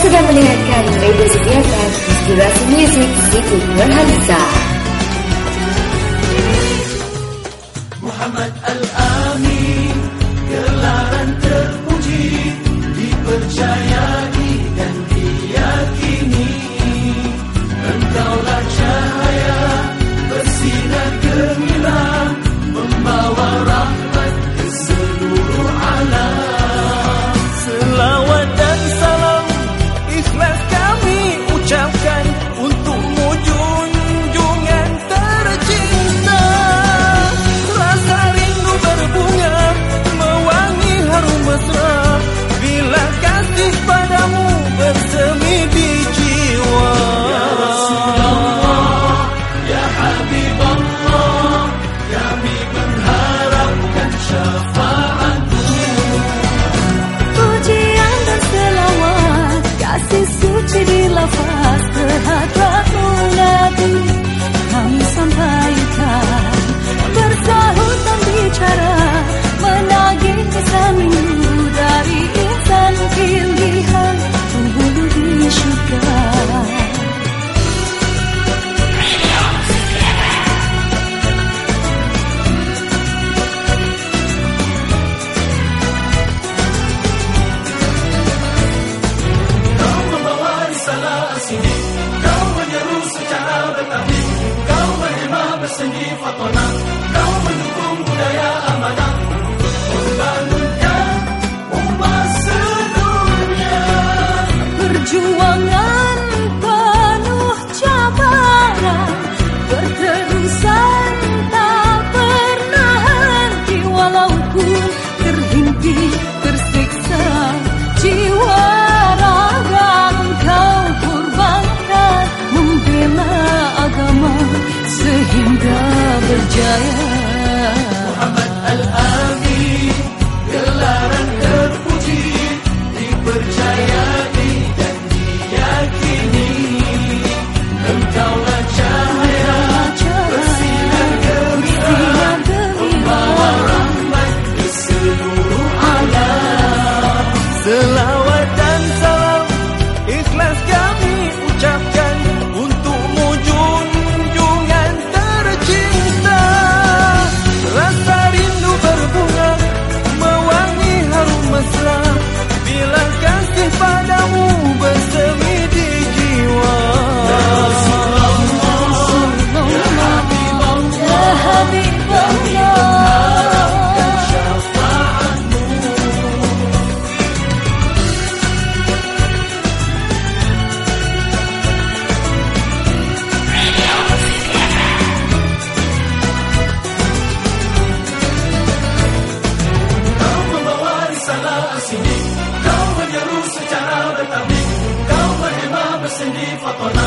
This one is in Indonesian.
sudah mendengarkan Radio Sediakan Inspirasi Music Siti Nurhaliza Muhammad Al. Kau mendukung budaya amanah. Membangunkan ya, umat dunia Perjuangan penuh cabaran Berterusan tak pernah henti Walaupun terhenti foto